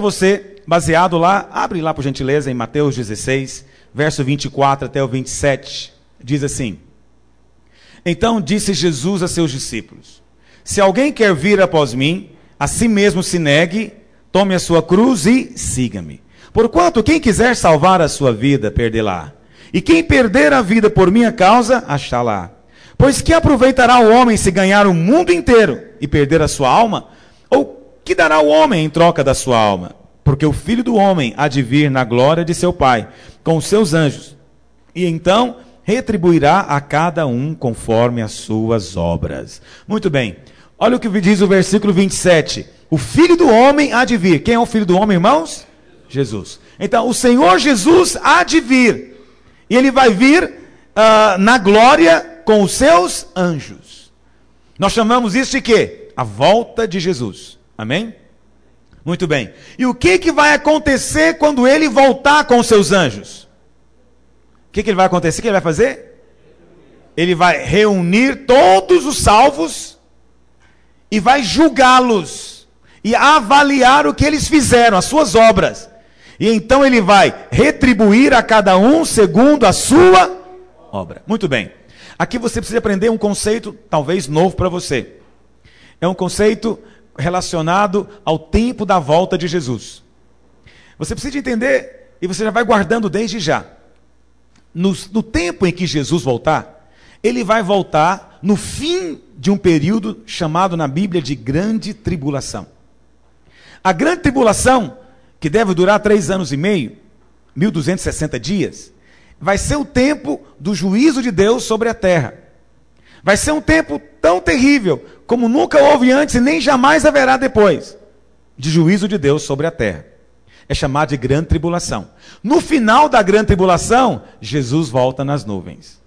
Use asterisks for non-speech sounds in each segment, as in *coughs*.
você, baseado lá, abre lá por gentileza em Mateus 16, verso 24 até o 27. Diz assim: Então disse Jesus a seus discípulos: Se alguém quer vir após mim, a si mesmo se negue, tome a sua cruz e siga-me. Porquanto quem quiser salvar a sua vida, perdê-la. E quem perder a vida por minha causa, achá-la. Pois que aproveitará o homem se ganhar o mundo inteiro e perder a sua alma? Ou que dará o homem em troca da sua alma? Porque o filho do homem há de vir na glória de seu Pai, com os seus anjos. E então retribuirá a cada um conforme as suas obras. Muito bem. Olha o que diz o versículo 27. O filho do homem há de vir. Quem é o filho do homem, irmãos? Jesus. Então, o Senhor Jesus há de vir. E ele vai vir uh, na glória com os seus anjos. Nós chamamos isso de quê? A volta de Jesus. Amém? Muito bem. E o que, que vai acontecer quando ele voltar com os seus anjos? O que, que ele vai acontecer? O que ele vai fazer? Ele vai reunir todos os salvos e vai julgá-los e avaliar o que eles fizeram, as suas obras. E então ele vai retribuir a cada um segundo a sua obra. Muito bem. Aqui você precisa aprender um conceito talvez novo para você. É um conceito relacionado ao tempo da volta de Jesus. Você precisa entender, e você já vai guardando desde já. No, no tempo em que Jesus voltar, ele vai voltar no fim de um período chamado na Bíblia de grande tribulação. A grande tribulação que deve durar três anos e meio, 1260 dias, vai ser o tempo do juízo de Deus sobre a terra. Vai ser um tempo tão terrível como nunca houve antes e nem jamais haverá depois de juízo de Deus sobre a terra. É chamado de grande tribulação. No final da grande tribulação, Jesus volta nas nuvens.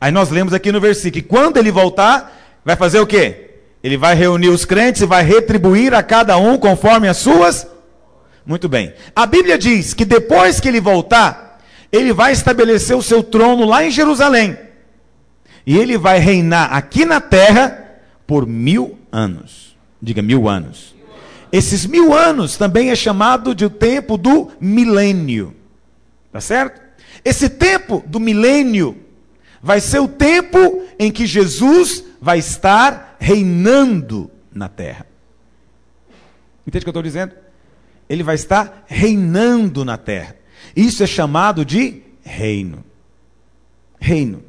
Aí nós lemos aqui no versículo que quando ele voltar, vai fazer o quê? Ele vai reunir os crentes e vai retribuir a cada um conforme as suas muito bem. A Bíblia diz que depois que ele voltar, ele vai estabelecer o seu trono lá em Jerusalém. E ele vai reinar aqui na terra por mil anos. Diga mil anos. Esses mil anos também é chamado de o tempo do milênio. Tá certo? Esse tempo do milênio vai ser o tempo em que Jesus vai estar reinando na terra. Entende o que eu estou dizendo? ele vai estar reinando na terra. Isso é chamado de reino. Reino.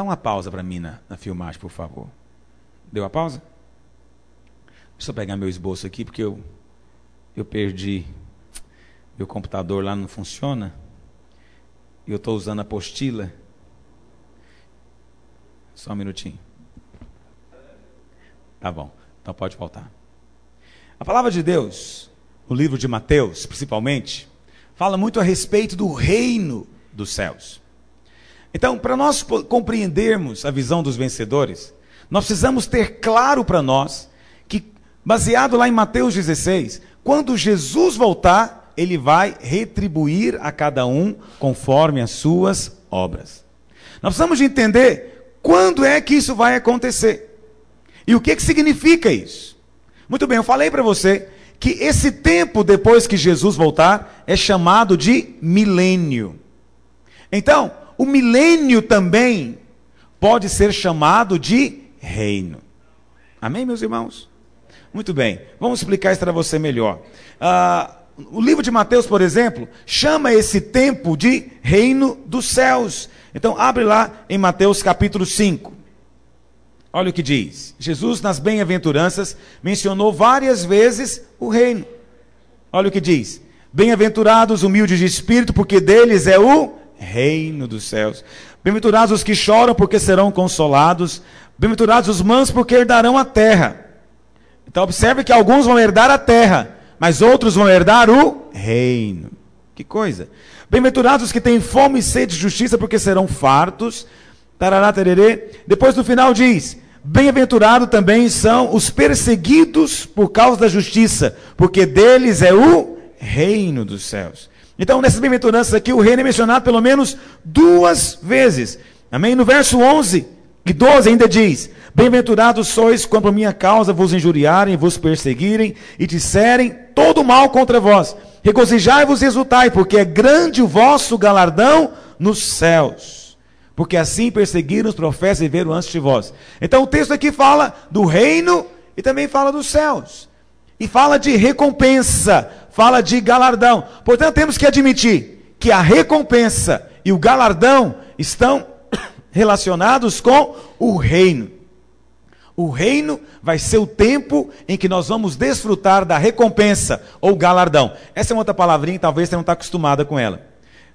Dá uma pausa para mim na, na filmagem, por favor. Deu a pausa? Deixa eu pegar meu esboço aqui, porque eu, eu perdi. Meu computador lá não funciona. E eu estou usando a apostila. Só um minutinho. Tá bom. Então pode voltar. A palavra de Deus, no livro de Mateus, principalmente, fala muito a respeito do reino dos céus. Então, para nós compreendermos a visão dos vencedores, nós precisamos ter claro para nós que, baseado lá em Mateus 16, quando Jesus voltar, ele vai retribuir a cada um conforme as suas obras. Nós precisamos de entender quando é que isso vai acontecer. E o que, que significa isso? Muito bem, eu falei para você que esse tempo depois que Jesus voltar é chamado de milênio. Então, o milênio também pode ser chamado de reino. Amém, meus irmãos? Muito bem, vamos explicar isso para você melhor. Ah, o livro de Mateus, por exemplo, chama esse tempo de reino dos céus. Então, abre lá em Mateus capítulo 5. Olha o que diz. Jesus, nas bem-aventuranças, mencionou várias vezes o reino. Olha o que diz. Bem-aventurados humildes de espírito, porque deles é o reino dos céus. Bem-aventurados os que choram, porque serão consolados. Bem-aventurados os mansos, porque herdarão a terra. Então, observe que alguns vão herdar a terra, mas outros vão herdar o reino. Que coisa. Bem-aventurados os que têm fome e sede de justiça, porque serão fartos. Tarará, tererê. Depois no final diz: Bem-aventurado também são os perseguidos por causa da justiça, porque deles é o reino dos céus. Então, nessas bem-aventuranças aqui, o reino é mencionado pelo menos duas vezes. Amém? No verso 11, E 12 ainda diz: Bem-aventurados sois quando por minha causa vos injuriarem, vos perseguirem e disserem todo mal contra vós. Regozijai-vos e exultai, porque é grande o vosso galardão nos céus. Porque assim perseguiram os profetas e viram antes de vós. Então o texto aqui fala do reino e também fala dos céus. E fala de recompensa, fala de galardão. Portanto, temos que admitir que a recompensa e o galardão estão *coughs* relacionados com o reino. O reino vai ser o tempo em que nós vamos desfrutar da recompensa ou galardão. Essa é uma outra palavrinha, talvez você não está acostumada com ela.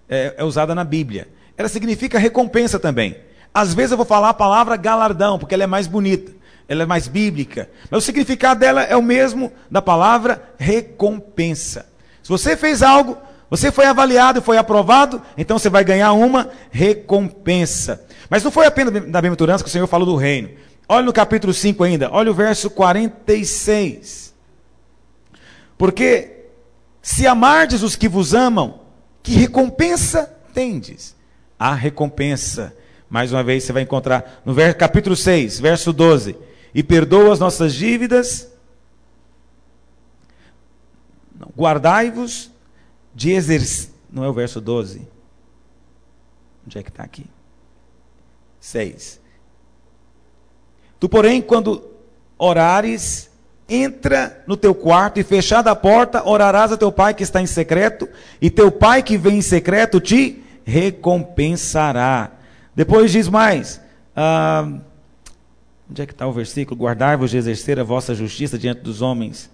É, é, usada na Bíblia. Ela significa recompensa também. Às vezes eu vou falar a palavra galardão, porque ela é mais bonita, ela é mais bíblica. Mas o significado dela é o mesmo da palavra recompensa. Se você fez algo, você foi avaliado e foi aprovado, então você vai ganhar uma recompensa. Mas não foi apenas da bem-aventurança que o Senhor falou do reino. Olha no capítulo 5 ainda, olha o verso 46. Porque se amardes os que vos amam, que recompensa tendes? A recompensa. Mais uma vez você vai encontrar no capítulo 6, verso 12. E perdoa as nossas dívidas. Guardai-vos de exercer. Não é o verso 12? Onde é que está aqui? 6. Tu, porém, quando orares, entra no teu quarto e fechada a porta, orarás a teu pai que está em secreto, e teu pai que vem em secreto te recompensará. Depois diz mais. Ah, onde é que está o versículo? Guardai-vos de exercer a vossa justiça diante dos homens,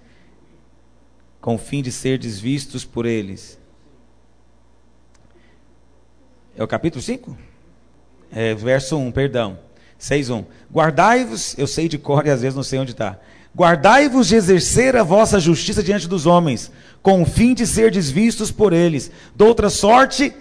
com o fim de ser desvistos por eles. É o capítulo 5? É, verso 1, perdão. 6:1. Guardai-vos, eu sei de cor e às vezes não sei onde está. Guardai-vos de exercer a vossa justiça diante dos homens, com o fim de ser desvistos por eles. De outra sorte,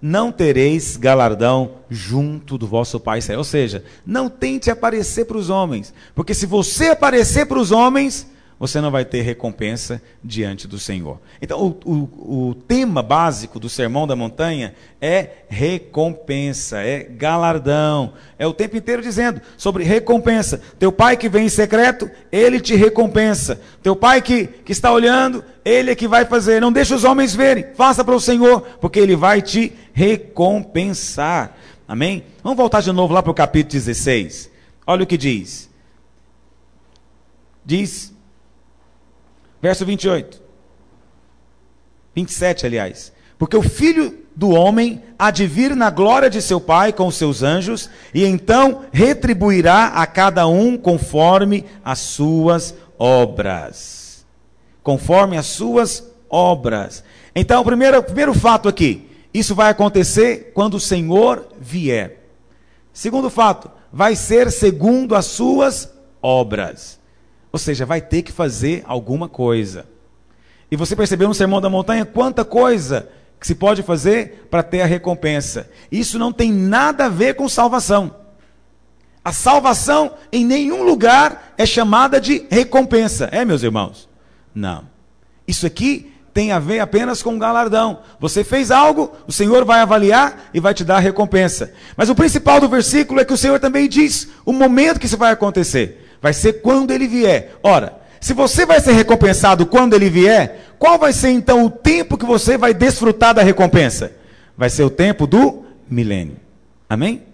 não tereis galardão junto do vosso Pai Ou seja, não tente aparecer para os homens, porque se você aparecer para os homens, você não vai ter recompensa diante do Senhor. Então, o, o, o, tema básico do Sermão da Montanha é recompensa, é galardão. É o tempo inteiro dizendo sobre recompensa. Teu pai que vem em secreto, ele te recompensa. Teu pai que, que está olhando, ele é que vai fazer. Não deixe os homens verem, faça para o Senhor, porque ele vai te recompensar. Amém? Vamos voltar de novo lá para o capítulo 16. Olha o que diz. Diz Verso 28. 27, aliás. Porque o filho do homem há de vir na glória de seu Pai com os seus anjos, e então retribuirá a cada um conforme as suas obras. Conforme as suas obras. Então, o primeiro, primeiro fato aqui: isso vai acontecer quando o Senhor vier. Segundo fato, vai ser segundo as suas obras. Ou seja, vai ter que fazer alguma coisa. E você percebeu no Sermão da Montanha quanta coisa que se pode fazer para ter a recompensa. Isso não tem nada a ver com salvação. A salvação em nenhum lugar é chamada de recompensa. É, meus irmãos? Não. Isso aqui tem a ver apenas com galardão. Você fez algo, o Senhor vai avaliar e vai te dar a recompensa. Mas o principal do versículo é que o Senhor também diz o momento que isso vai acontecer. Vai ser quando ele vier. Ora, se você vai ser recompensado quando ele vier, qual vai ser então o tempo que você vai desfrutar da recompensa? Vai ser o tempo do milênio. Amém?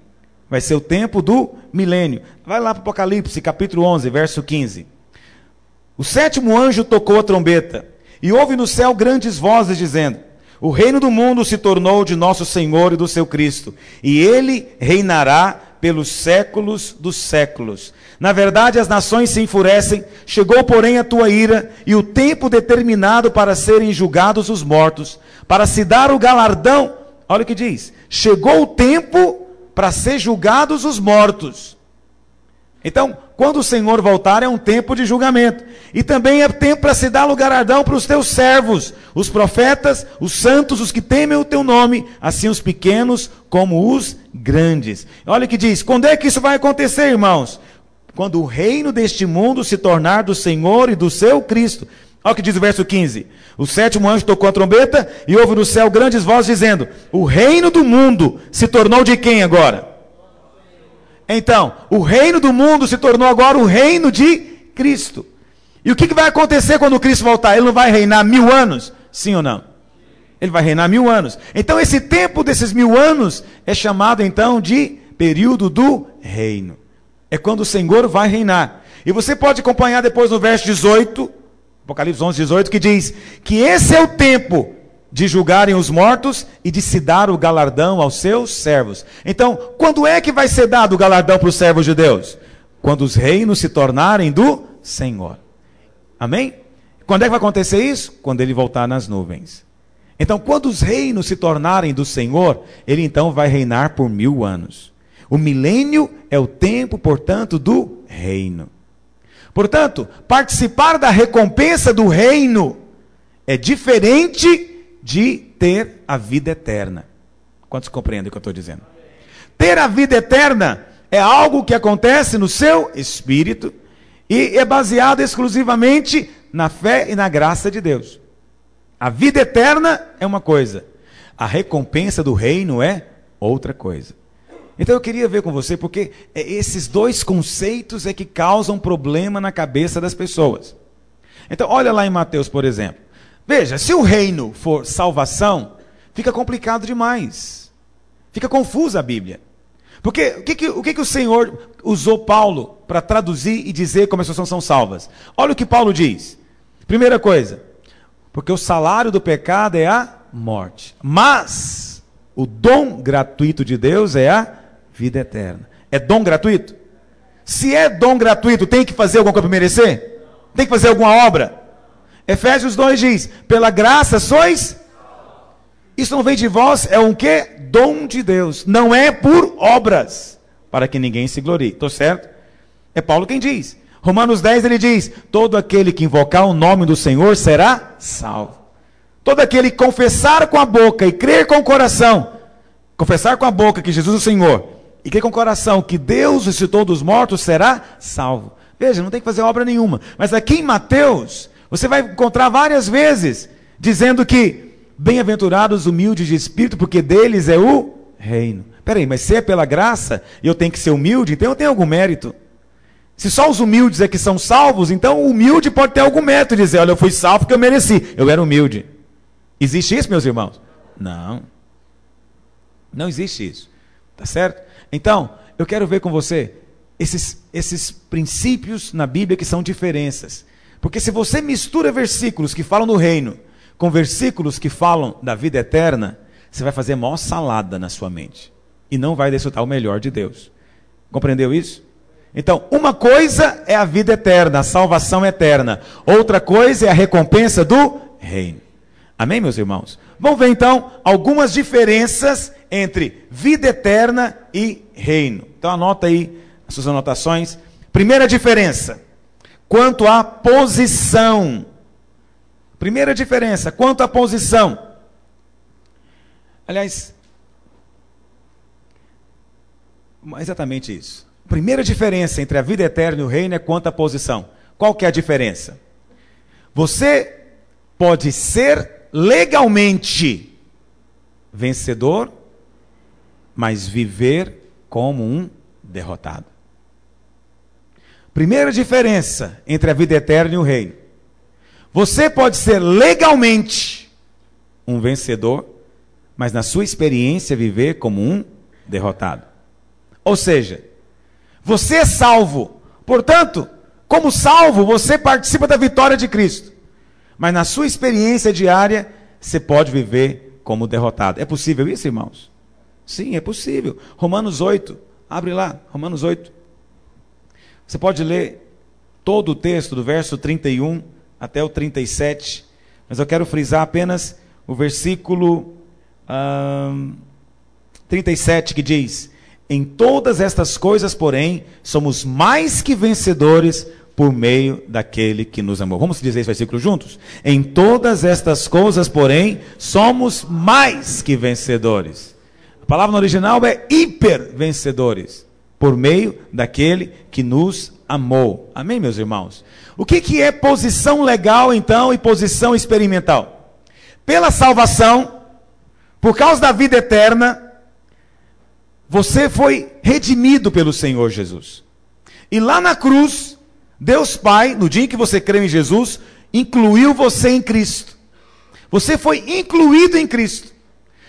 Vai ser o tempo do milênio. Vai lá para Apocalipse, capítulo 11, verso 15. O sétimo anjo tocou a trombeta, e houve no céu grandes vozes dizendo: O reino do mundo se tornou de nosso Senhor e do seu Cristo, e ele reinará pelos séculos dos séculos. Na verdade, as nações se enfurecem, chegou, porém, a tua ira e o tempo determinado para serem julgados os mortos, para se dar o galardão. Olha o que diz: chegou o tempo para ser julgados os mortos. Então, quando o Senhor voltar, é um tempo de julgamento. E também é tempo para se dar o galardão para os teus servos, os profetas, os santos, os que temem o teu nome, assim os pequenos como os grandes. Olha o que diz: quando é que isso vai acontecer, irmãos? Quando o reino deste mundo se tornar do Senhor e do seu Cristo. Olha o que diz o verso 15: O sétimo anjo tocou a trombeta e houve no céu grandes vozes dizendo: O reino do mundo se tornou de quem agora? Então, o reino do mundo se tornou agora o reino de Cristo. E o que, vai acontecer quando Cristo voltar? Ele não vai reinar mil anos? Sim ou não? Ele vai reinar mil anos. Então, esse tempo desses mil anos é chamado então de período do reino. É quando o Senhor vai reinar. E você pode acompanhar depois no verso 18, Apocalipse 11, 18, que diz que esse é o tempo de julgarem os mortos e de se dar o galardão aos seus servos. Então, quando é que vai ser dado o galardão para os servos de Deus? Quando os reinos se tornarem do Senhor. Amém? Quando é que vai acontecer isso? Quando ele voltar nas nuvens. Então, quando os reinos se tornarem do Senhor, ele então vai reinar por mil anos. O milênio é o tempo, portanto, do reino. Portanto, participar da recompensa do reino é diferente de ter a vida eterna. Quantos compreendem o que eu estou dizendo? Ter a vida eterna é algo que acontece no seu espírito e é baseado exclusivamente na fé e na graça de Deus. A vida eterna é uma coisa, a recompensa do reino é outra coisa. Então eu queria ver com você, porque é, esses dois conceitos é que causam problema na cabeça das pessoas. Então, olha lá em Mateus, por exemplo. Veja, se o reino for salvação, fica complicado demais. Fica confusa a Bíblia. Porque o que, que, o, que, que o Senhor usou Paulo para traduzir e dizer como as pessoas são salvas? Olha o que Paulo diz. Primeira coisa, porque o salário do pecado é a morte. Mas o dom gratuito de Deus é a vida eterna. É dom gratuito? Se é dom gratuito, tem que fazer alguma coisa para merecer? Tem que fazer alguma obra? Efésios 2 diz: pela graça sois. Isso não vem de vós, é um que? Dom de Deus. Não é por obras, para que ninguém se glorie. Estou certo? É Paulo quem diz. Romanos 10 ele diz: Todo aquele que invocar o nome do Senhor será salvo. Todo aquele que confessar com a boca e crer com o coração, confessar com a boca que Jesus é o Senhor, e crer com o coração que Deus ressuscitou dos mortos, será salvo. Veja, não tem que fazer obra nenhuma. Mas aqui em Mateus, você vai encontrar várias vezes dizendo que bem-aventurados humildes de espírito, porque deles é o reino. Peraí, mas se é pela graça e eu tenho que ser humilde, então eu tenho algum mérito. Se só os humildes é que são salvos, então o humilde pode ter algum mérito de dizer, olha, eu fui salvo porque eu mereci, eu era humilde. Existe isso, meus irmãos? Não. Não existe isso. Tá certo? Então, eu quero ver com você esses, esses princípios na Bíblia que são diferenças. Porque se você mistura versículos que falam do reino com versículos que falam da vida eterna, você vai fazer maior salada na sua mente. E não vai desfrutar o melhor de Deus. Compreendeu isso? Então, uma coisa é a vida eterna, a salvação eterna. Outra coisa é a recompensa do reino. Amém, meus irmãos? Vamos ver então algumas diferenças entre vida eterna e reino. Então, anota aí as suas anotações. Primeira diferença quanto à posição. Primeira diferença, quanto à posição. Aliás, exatamente isso. Primeira diferença entre a vida eterna e o reino é quanto à posição. Qual que é a diferença? Você pode ser legalmente vencedor, mas viver como um derrotado. Primeira diferença entre a vida eterna e o reino. Você pode ser legalmente um vencedor, mas na sua experiência viver como um derrotado. Ou seja, você é salvo. Portanto, como salvo, você participa da vitória de Cristo. Mas na sua experiência diária, você pode viver como derrotado. É possível isso, irmãos? Sim, é possível. Romanos 8, abre lá, Romanos 8. Você pode ler todo o texto, do verso 31 até o 37, mas eu quero frisar apenas o versículo 37 que diz: Em todas estas coisas, porém, somos mais que vencedores por meio daquele que nos amou. Vamos dizer esse versículo juntos? Em todas estas coisas, porém, somos mais que vencedores. Palavra no original é hiper vencedores por meio daquele que nos amou. Amém, meus irmãos? O que, que é posição legal, então, e posição experimental? Pela salvação, por causa da vida eterna, Você foi redimido pelo Senhor Jesus. E lá na cruz, Deus Pai, no dia em que você creu em Jesus, incluiu você em Cristo. Você foi incluído em Cristo.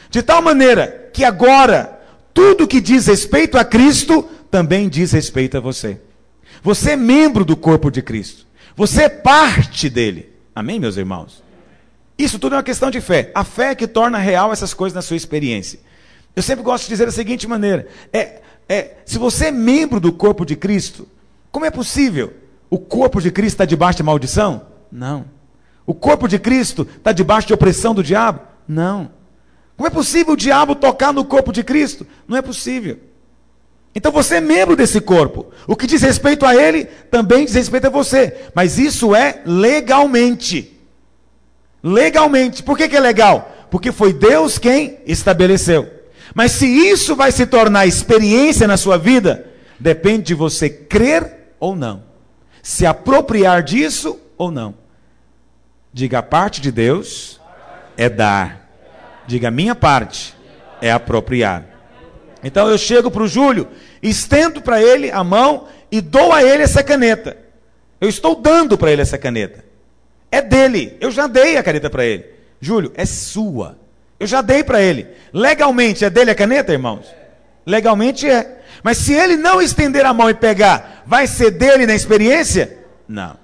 De tal maneira que agora, tudo que diz respeito a Cristo também diz respeito a você. Você é membro do corpo de Cristo. Você é parte dele. Amém, meus irmãos? Isso tudo é uma questão de fé. A fé é que torna real essas coisas na sua experiência. Eu sempre gosto de dizer da seguinte maneira: é, é, se você é membro do corpo de Cristo, como é possível o corpo de Cristo estar debaixo de maldição? Não. O corpo de Cristo está debaixo de opressão do diabo? Não. Como é possível o diabo tocar no corpo de Cristo? Não é possível. Então você é membro desse corpo. O que diz respeito a ele também diz respeito a você. Mas isso é legalmente. Legalmente. Por que, que é legal? Porque foi Deus quem estabeleceu. Mas se isso vai se tornar experiência na sua vida, depende de você crer ou não. Se apropriar disso ou não. Diga a parte de Deus é dar. Diga minha parte é apropriar. Então eu chego para o Júlio, estendo para ele a mão e dou a ele essa caneta. Eu estou dando para ele essa caneta. É dele. Eu já dei a caneta para ele. Júlio, é sua. Eu já dei para ele. Legalmente é dele a caneta, irmãos? Legalmente é. Mas se ele não estender a mão e pegar, vai ser dele na experiência? Não.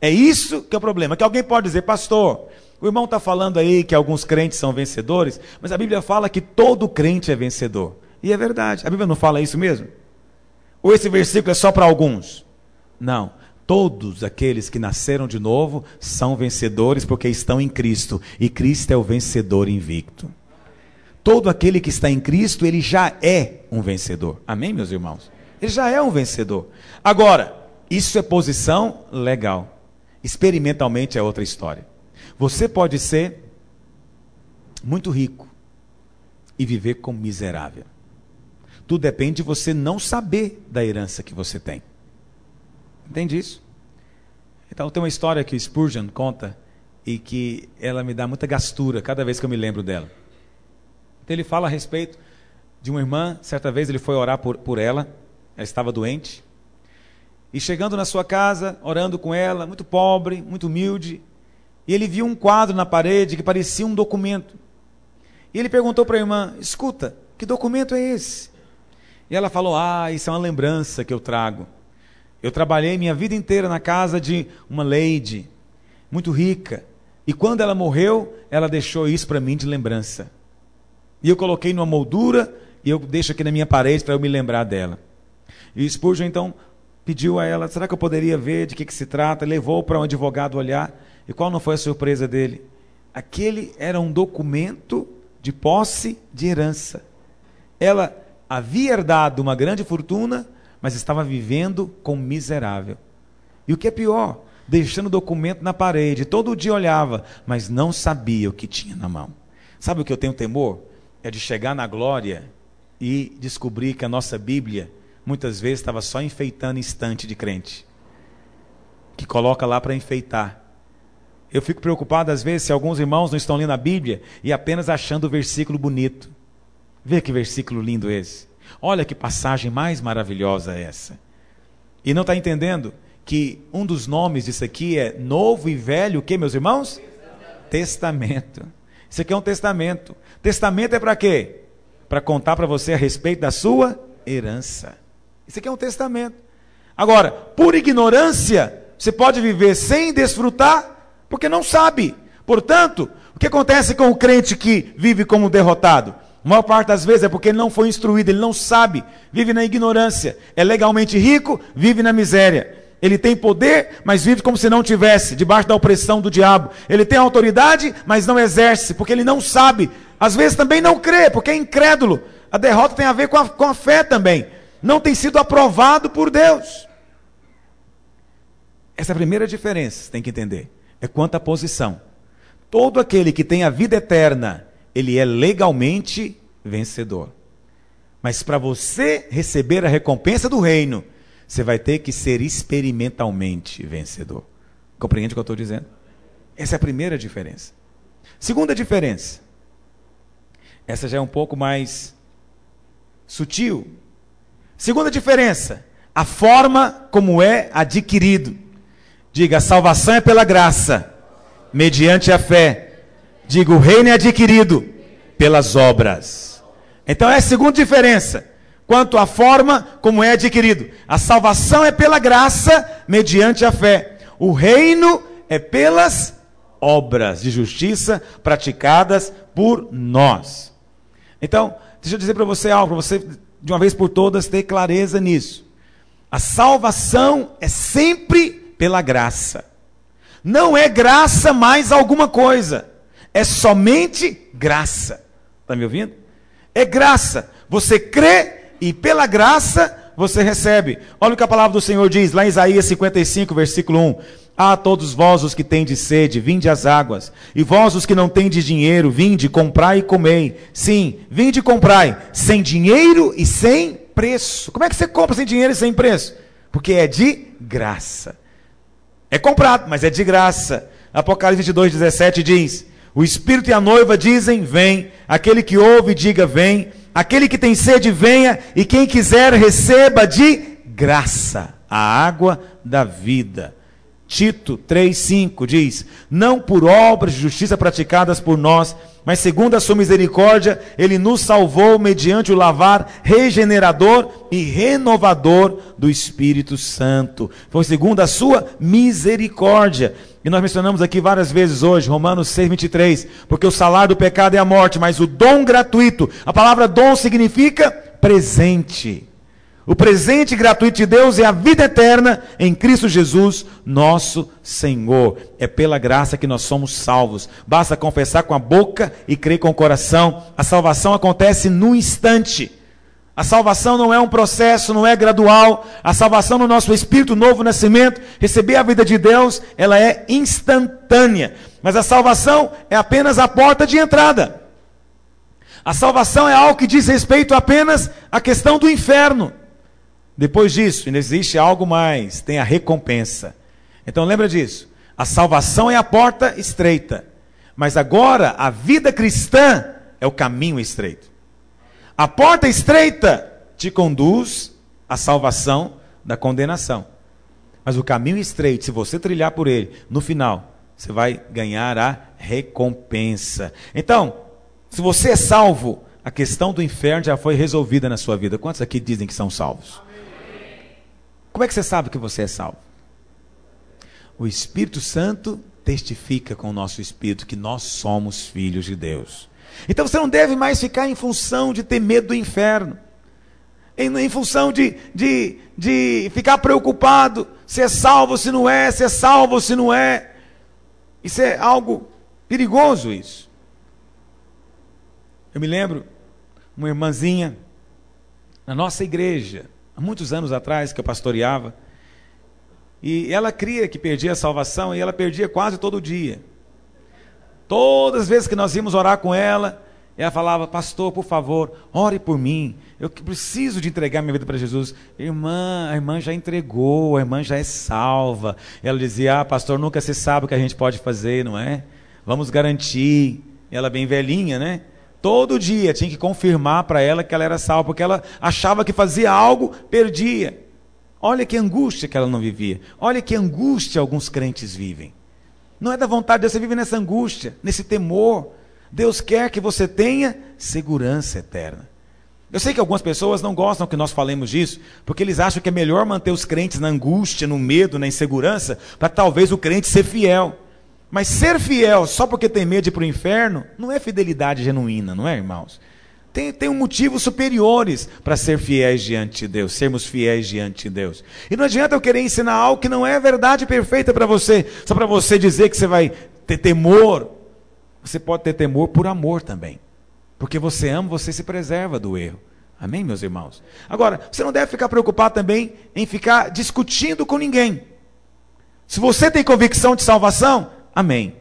É isso que é o problema. Que alguém pode dizer, pastor, o irmão está falando aí que alguns crentes são vencedores, mas a Bíblia fala que todo crente é vencedor. E é verdade. A Bíblia não fala isso mesmo? Ou esse versículo é só para alguns? Não. Todos aqueles que nasceram de novo são vencedores porque estão em Cristo. E Cristo é o vencedor invicto. Todo aquele que está em Cristo, ele já é um vencedor. Amém, meus irmãos? Ele já é um vencedor. Agora, isso é posição legal. Experimentalmente é outra história. Você pode ser muito rico e viver como miserável. Tudo depende de você não saber da herança que você tem. Entende isso? Então tem uma história que Spurgeon conta e que ela me dá muita gastura cada vez que eu me lembro dela. Então ele fala a respeito de uma irmã, certa vez ele foi orar por, por ela, ela estava doente. E chegando na sua casa, orando com ela, muito pobre, muito humilde, e ele viu um quadro na parede que parecia um documento. E ele perguntou para a irmã: Escuta, que documento é esse? E ela falou: Ah, isso é uma lembrança que eu trago. Eu trabalhei minha vida inteira na casa de uma lady, muito rica. E quando ela morreu, ela deixou isso para mim de lembrança. E eu coloquei numa moldura e eu deixo aqui na minha parede para eu me lembrar dela. E Spurgeon então pediu a ela: será que eu poderia ver de que, que se trata? Levou para um advogado olhar. E qual não foi a surpresa dele? Aquele era um documento de posse de herança. Ela havia herdado uma grande fortuna, mas estava vivendo como miserável. E o que é pior, deixando o documento na parede, todo dia olhava, mas não sabia o que tinha na mão. Sabe o que eu tenho temor? É de chegar na glória e descobrir que a nossa Bíblia muitas vezes estava só enfeitando instante de crente. Que coloca lá para enfeitar. Eu fico preocupado às vezes se alguns irmãos não estão lendo a Bíblia e apenas achando o versículo bonito. Vê que versículo lindo esse. Olha que passagem mais maravilhosa essa. E não está entendendo que um dos nomes disso aqui é novo e velho, o que, meus irmãos? Testamento. testamento. Isso aqui é um testamento. Testamento é para quê? Para contar para você a respeito da sua herança. Isso aqui é um testamento. Agora, por ignorância, você pode viver sem desfrutar, porque não sabe. Portanto, o que acontece com o crente que vive como derrotado? A maior parte das vezes é porque ele não foi instruído, ele não sabe, vive na ignorância. É legalmente rico, vive na miséria. Ele tem poder, mas vive como se não tivesse, debaixo da opressão do diabo. Ele tem autoridade, mas não exerce, porque ele não sabe. Às vezes também não crê, porque é incrédulo. A derrota tem a ver com a, com a fé também. Não tem sido aprovado por Deus. Essa é a primeira diferença, tem que entender. É quanto à posição. Todo aquele que tem a vida eterna ele é legalmente vencedor. Mas para você receber a recompensa do reino, você vai ter que ser experimentalmente vencedor. Compreende o que eu estou dizendo? Essa é a primeira diferença. Segunda diferença. Essa já é um pouco mais sutil. Segunda diferença, a forma como é adquirido. Diga, a salvação é pela graça, mediante a fé. Diga, o reino é adquirido pelas obras. Então é a segunda diferença. Quanto à forma como é adquirido. A salvação é pela graça, mediante a fé. O reino é pelas obras de justiça praticadas por nós. Então, deixa eu dizer para você algo, para você de uma vez por todas ter clareza nisso. A salvação é sempre pela graça. Não é graça mais alguma coisa. É somente graça. Está me ouvindo? É graça. Você crê e pela graça você recebe. Olha o que a palavra do Senhor diz lá em Isaías 55, versículo 1. Ah, todos vós os que tendes sede, vinde às águas. E vós os que não tendes dinheiro, vinde, comprai e comei. Sim, vinde e comprai, sem dinheiro e sem preço. Como é que você compra sem dinheiro e sem preço? Porque é de graça. É comprado, mas é de graça. Apocalipse 22, 17 diz: O Espírito e a noiva dizem: Vem. Aquele que ouve, diga: Vem. Aquele que tem sede, venha. E quem quiser, receba de graça a água da vida. Tito 3,5 diz: Não por obras de justiça praticadas por nós, mas segundo a sua misericórdia, ele nos salvou mediante o lavar regenerador e renovador do Espírito Santo. Foi segundo a sua misericórdia. E nós mencionamos aqui várias vezes hoje, Romanos 6,23, porque o salário do pecado é a morte, mas o dom gratuito, a palavra dom significa presente. O presente gratuito de Deus é a vida eterna em Cristo Jesus, nosso Senhor. É pela graça que nós somos salvos. Basta confessar com a boca e crer com o coração. A salvação acontece no instante. A salvação não é um processo, não é gradual. A salvação no nosso espírito, novo nascimento, receber a vida de Deus, ela é instantânea. Mas a salvação é apenas a porta de entrada. A salvação é algo que diz respeito apenas à questão do inferno. Depois disso, ainda existe algo mais, tem a recompensa. Então lembra disso. A salvação é a porta estreita, mas agora a vida cristã é o caminho estreito. A porta estreita te conduz à salvação da condenação. Mas o caminho estreito, se você trilhar por ele, no final, você vai ganhar a recompensa. Então, se você é salvo, a questão do inferno já foi resolvida na sua vida. Quantos aqui dizem que são salvos? Como é que você sabe que você é salvo? O Espírito Santo testifica com o nosso espírito que nós somos filhos de Deus. Então você não deve mais ficar em função de ter medo do inferno, em, em função de, de, de ficar preocupado se é salvo, se não é, se é salvo, se não é. Isso é algo perigoso isso. Eu me lembro, uma irmãzinha na nossa igreja, há muitos anos atrás, que eu pastoreava. E ela cria que perdia a salvação e ela perdia quase todo dia. Todas as vezes que nós íamos orar com ela, ela falava: Pastor, por favor, ore por mim. Eu preciso de entregar minha vida para Jesus. Irmã, a irmã já entregou, a irmã já é salva. Ela dizia: Ah, pastor, nunca se sabe o que a gente pode fazer, não é? Vamos garantir. Ela bem velhinha, né? Todo dia tinha que confirmar para ela que ela era salva, porque ela achava que fazia algo, perdia. Olha que angústia que ela não vivia. Olha que angústia alguns crentes vivem. Não é da vontade de Deus, você vive nessa angústia, nesse temor. Deus quer que você tenha segurança eterna. Eu sei que algumas pessoas não gostam que nós falemos disso, porque eles acham que é melhor manter os crentes na angústia, no medo, na insegurança, para talvez o crente ser fiel. Mas ser fiel só porque tem medo de ir para o inferno não é fidelidade genuína, não é, irmãos? Tem, tem um motivos superiores para ser fiéis diante de Deus, sermos fiéis diante de Deus. E não adianta eu querer ensinar algo que não é verdade perfeita para você, só para você dizer que você vai ter temor. Você pode ter temor por amor também. Porque você ama, você se preserva do erro. Amém, meus irmãos? Agora, você não deve ficar preocupado também em ficar discutindo com ninguém. Se você tem convicção de salvação, Amém.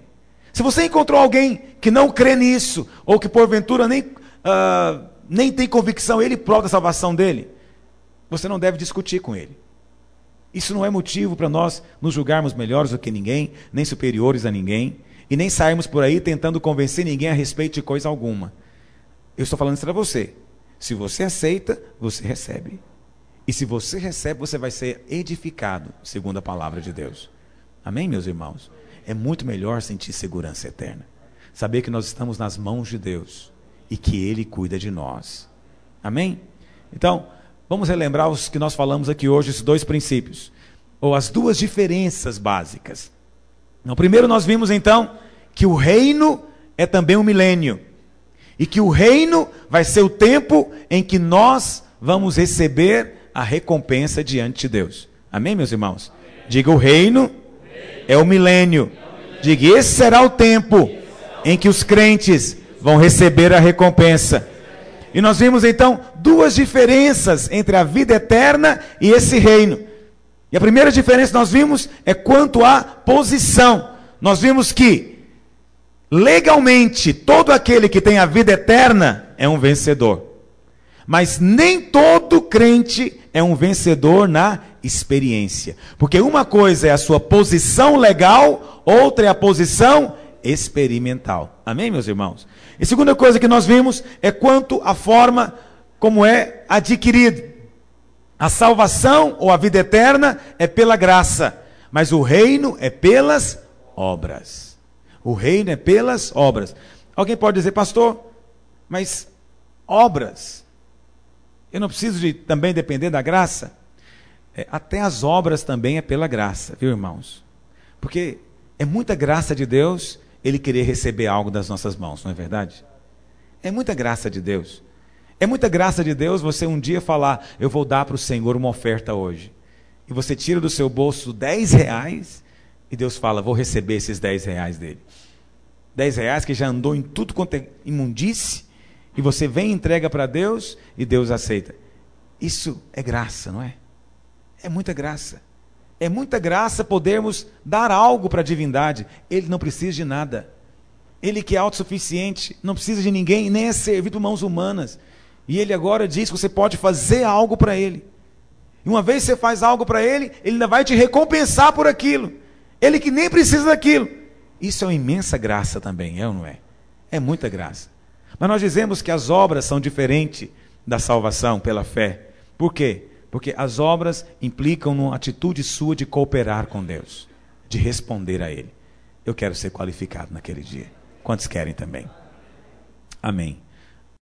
Se você encontrou alguém que não crê nisso, ou que porventura nem, uh, nem tem convicção, ele prova a salvação dele, você não deve discutir com ele. Isso não é motivo para nós nos julgarmos melhores do que ninguém, nem superiores a ninguém, e nem sairmos por aí tentando convencer ninguém a respeito de coisa alguma. Eu estou falando isso para você. Se você aceita, você recebe. E se você recebe, você vai ser edificado, segundo a palavra de Deus. Amém, meus irmãos? É muito melhor sentir segurança eterna. Saber que nós estamos nas mãos de Deus e que Ele cuida de nós. Amém? Então, vamos relembrar os que nós falamos aqui hoje, esses dois princípios, ou as duas diferenças básicas. No primeiro, nós vimos então que o reino é também um milênio. E que o reino vai ser o tempo em que nós vamos receber a recompensa diante de Deus. Amém, meus irmãos? Diga: o reino é o milênio. Diga: esse será o tempo em que os crentes vão receber a recompensa. E nós vimos então duas diferenças entre a vida eterna e esse reino. E a primeira diferença nós vimos é quanto à posição. Nós vimos que legalmente todo aquele que tem a vida eterna é um vencedor. Mas nem todo crente é um vencedor na experiência. Porque uma coisa é a sua posição legal, outra é a posição experimental. Amém, meus irmãos? E segunda coisa que nós vimos é quanto à forma como é adquirido. A salvação ou a vida eterna é pela graça, mas o reino é pelas obras. O reino é pelas obras. Alguém pode dizer, pastor, mas obras eu não preciso de também depender da graça? É, até as obras também é pela graça, viu, irmãos? Porque é muita graça de Deus ele querer receber algo das nossas mãos, não é verdade? É muita graça de Deus. É muita graça de Deus você um dia falar, eu vou dar para o Senhor uma oferta hoje. E você tira do seu bolso 10 reais e Deus fala, vou receber esses 10 reais dele. 10 reais que já andou em tudo quanto é imundice e você vem e entrega para Deus e Deus aceita. Isso é graça, não é? É muita graça. É muita graça podermos dar algo para a divindade. Ele não precisa de nada. Ele que é autossuficiente, não precisa de ninguém, nem é servido por mãos humanas. E ele agora diz que você pode fazer algo para ele. E uma vez você faz algo para ele, ele ainda vai te recompensar por aquilo. Ele que nem precisa daquilo. Isso é uma imensa graça também, é ou não é? É muita graça. Mas nós dizemos que as obras são diferentes da salvação pela fé. Por quê? Porque as obras implicam uma atitude sua de cooperar com Deus, de responder a Ele. Eu quero ser qualificado naquele dia. Quantos querem também? Amém.